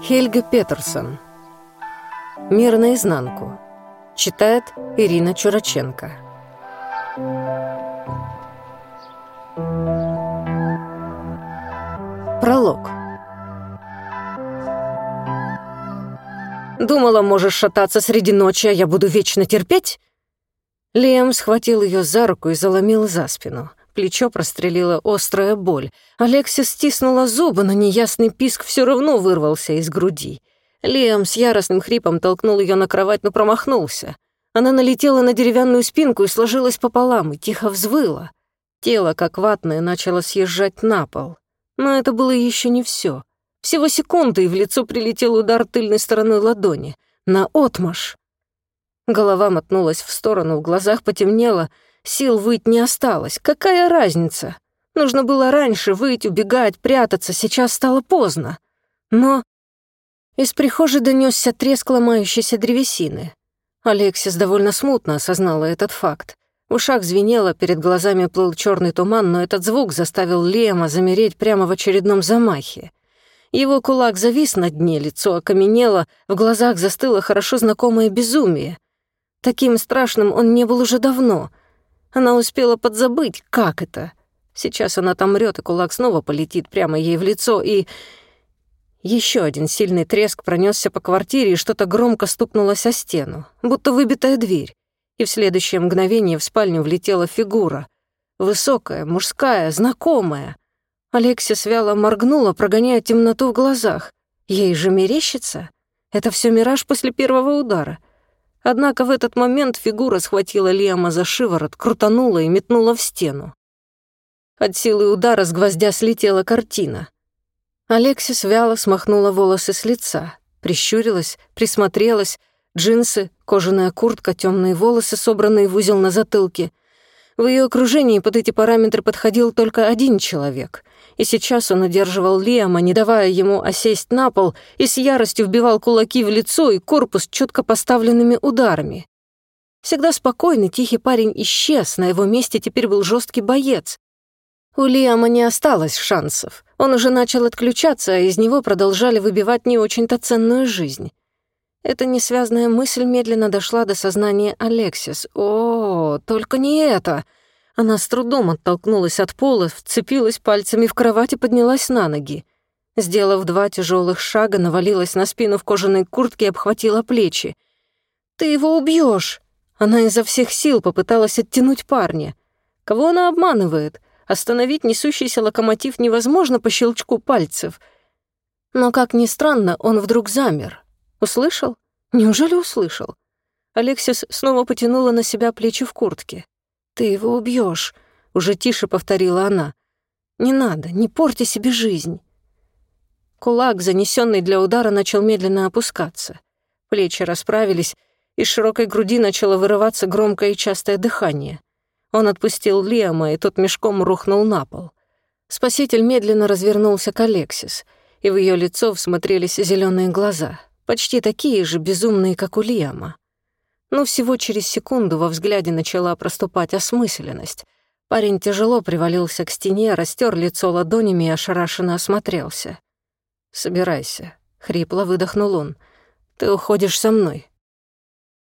Хельга Петерсон. «Мир наизнанку». Читает Ирина Чураченко. Пролог. «Думала, можешь шататься среди ночи, а я буду вечно терпеть?» Лиам схватил ее за руку и заломил за спину. Плечо прострелила острая боль. Алексия стиснула зубы, но неясный писк все равно вырвался из груди. Лиам с яростным хрипом толкнул ее на кровать, но промахнулся. Она налетела на деревянную спинку и сложилась пополам, и тихо взвыла. Тело, как ватное, начало съезжать на пол. Но это было еще не все. Всего секунды, и в лицо прилетел удар тыльной стороной ладони. На отмаш. Голова мотнулась в сторону, в глазах потемнело — Сил выть не осталось. Какая разница? Нужно было раньше выйти, убегать, прятаться. Сейчас стало поздно. Но... Из прихожей донесся треск ломающейся древесины. Алексис довольно смутно осознала этот факт. В ушах звенело, перед глазами плыл черный туман, но этот звук заставил Лема замереть прямо в очередном замахе. Его кулак завис на дне, лицо окаменело, в глазах застыло хорошо знакомое безумие. Таким страшным он не был уже давно — она успела подзабыть, как это. Сейчас она там мрёт, и кулак снова полетит прямо ей в лицо, и... Еще один сильный треск пронесся по квартире, и что-то громко стукнулось о стену, будто выбитая дверь. И в следующее мгновение в спальню влетела фигура. Высокая, мужская, знакомая. Алексис вяло моргнула, прогоняя темноту в глазах. Ей же мерещится? Это все мираж после первого удара — Однако в этот момент фигура схватила Лиама за шиворот, крутанула и метнула в стену. От силы удара с гвоздя слетела картина. Алексис вяло смахнула волосы с лица, прищурилась, присмотрелась, джинсы, кожаная куртка, темные волосы, собранные в узел на затылке. В ее окружении под эти параметры подходил только один человек и сейчас он удерживал Лиама, не давая ему осесть на пол, и с яростью вбивал кулаки в лицо и корпус четко поставленными ударами. Всегда спокойный, тихий парень исчез, на его месте теперь был жесткий боец. У Лиама не осталось шансов. Он уже начал отключаться, а из него продолжали выбивать не очень-то ценную жизнь. Эта несвязная мысль медленно дошла до сознания Алексис. «О, только не это!» Она с трудом оттолкнулась от пола, вцепилась пальцами в кровать и поднялась на ноги. Сделав два тяжелых шага, навалилась на спину в кожаной куртке и обхватила плечи. «Ты его убьешь! Она изо всех сил попыталась оттянуть парня. Кого она обманывает? Остановить несущийся локомотив невозможно по щелчку пальцев. Но, как ни странно, он вдруг замер. Услышал? Неужели услышал? Алексис снова потянула на себя плечи в куртке. «Ты его убьешь, уже тише повторила она. «Не надо, не порти себе жизнь». Кулак, занесенный для удара, начал медленно опускаться. Плечи расправились, из широкой груди начало вырываться громкое и частое дыхание. Он отпустил Лиама, и тот мешком рухнул на пол. Спаситель медленно развернулся к Алексис, и в ее лицо всмотрелись зеленые глаза, почти такие же безумные, как у Лиама. Но всего через секунду во взгляде начала проступать осмысленность. Парень тяжело привалился к стене, растер лицо ладонями и ошарашенно осмотрелся. «Собирайся», — хрипло выдохнул он. «Ты уходишь со мной».